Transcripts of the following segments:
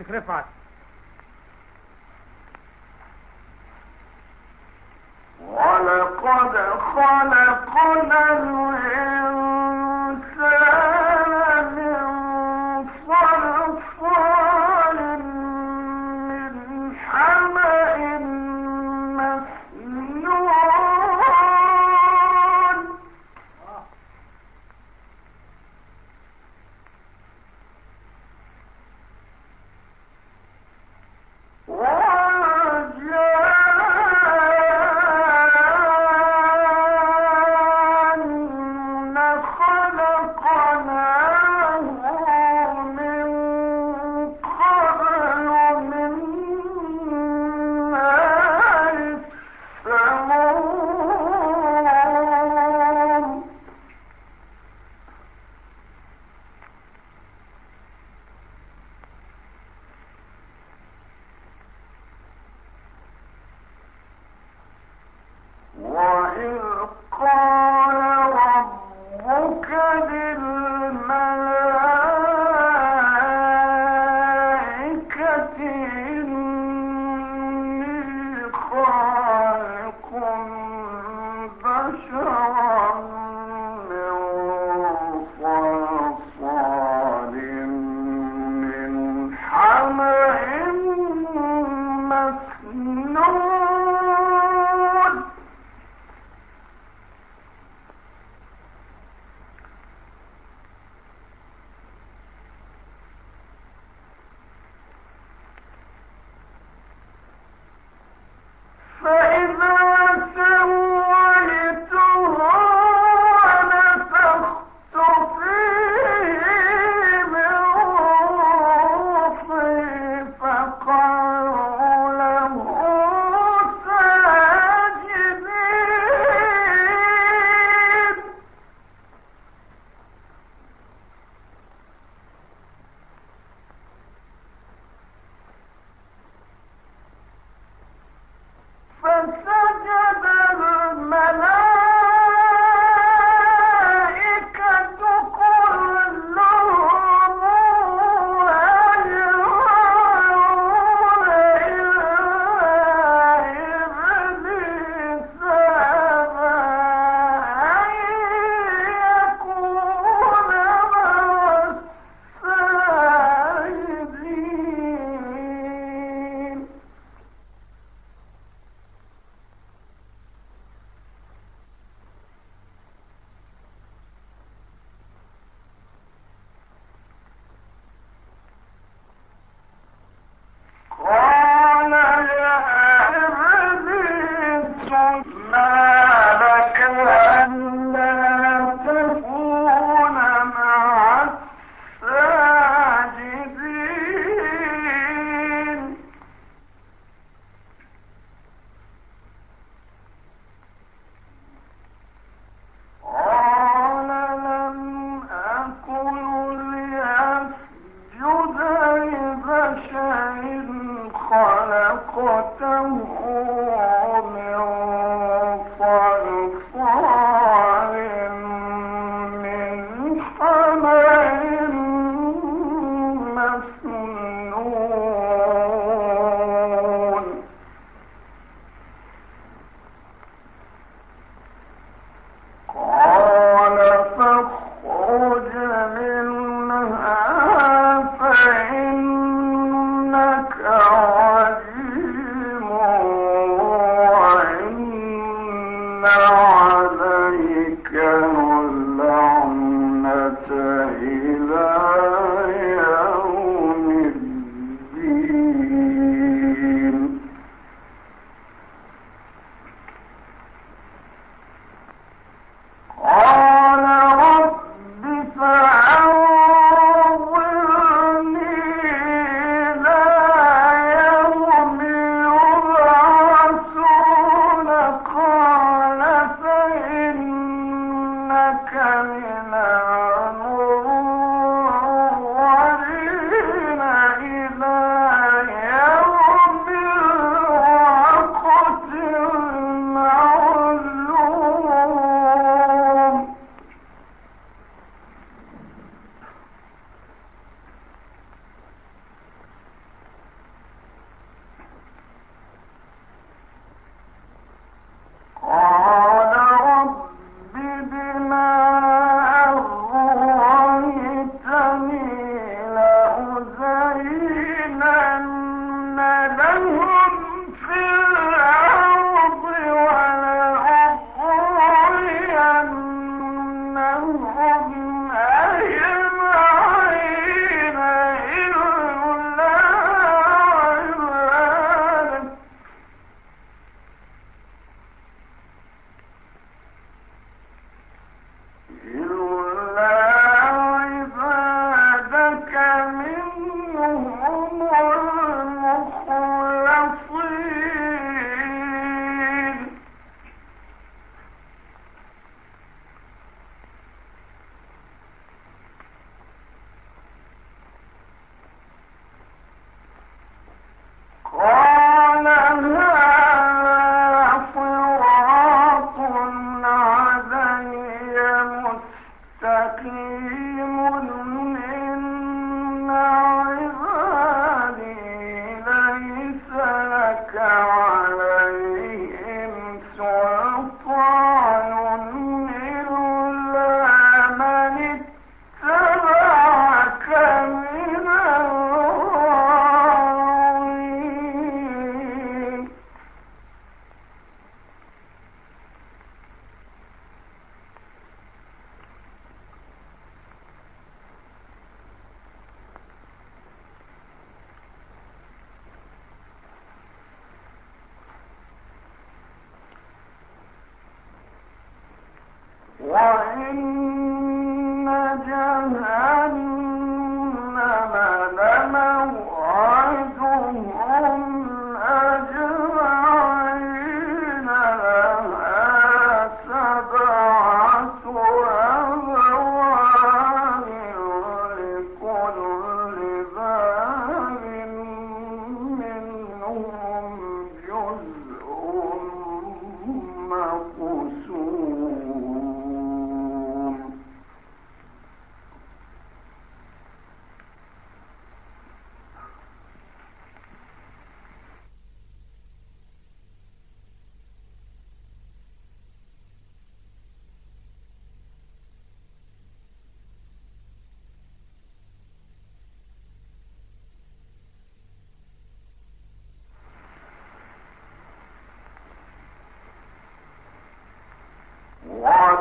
نفسك رفعت ولقد خلقنا الهي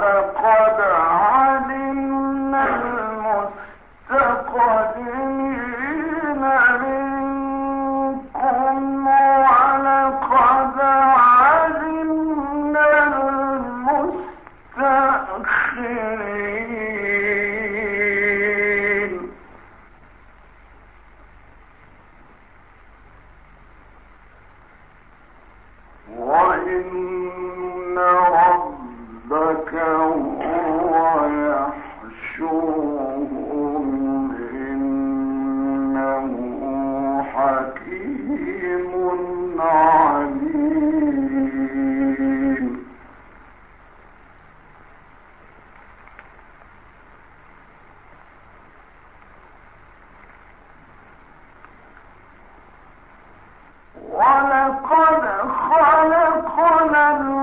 Of course. من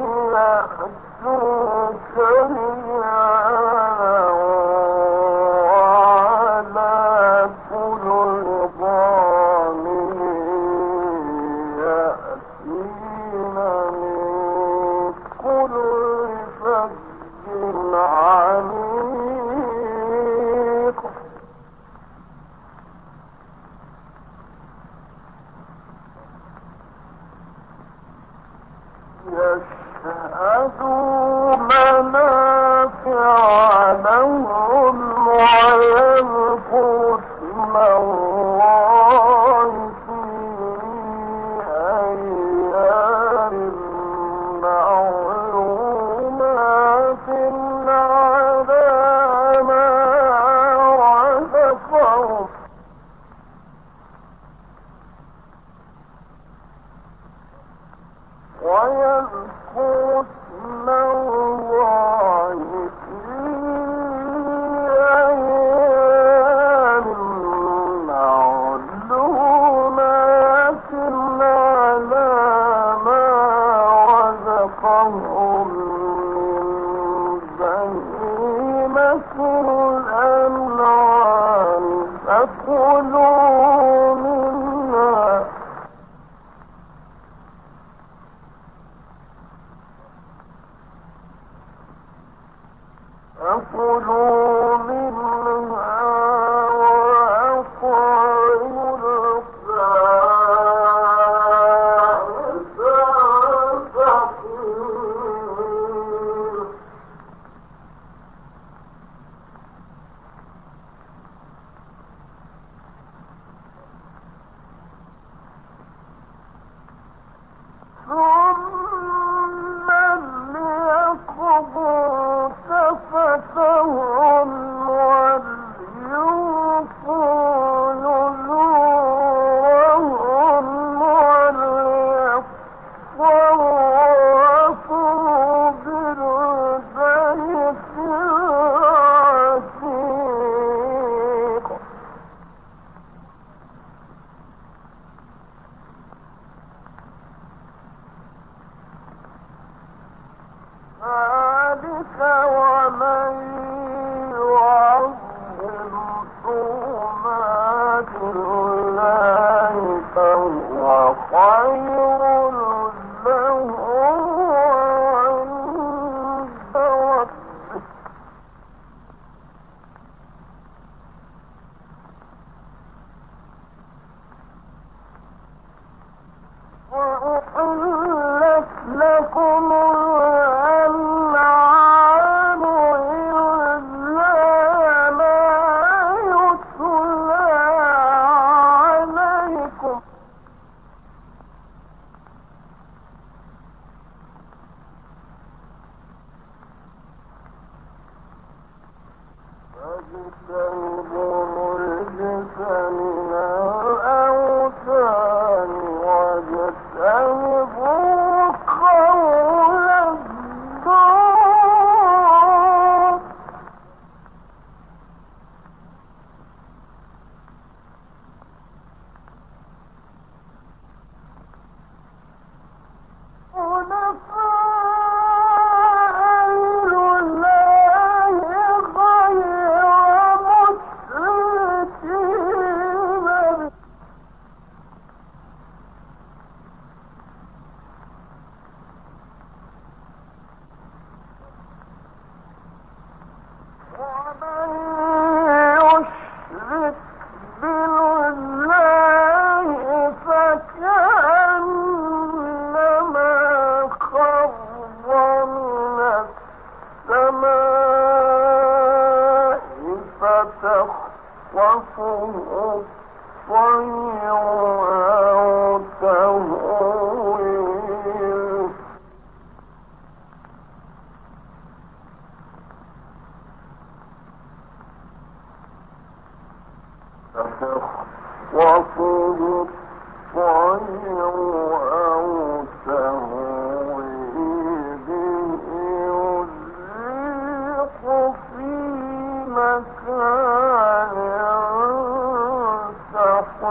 الله كريم فكلوا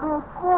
double four.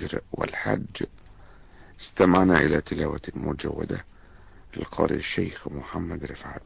الهجر والحج. استمعنا إلى تلاوة مجودة للقارئ الشيخ محمد رفعت.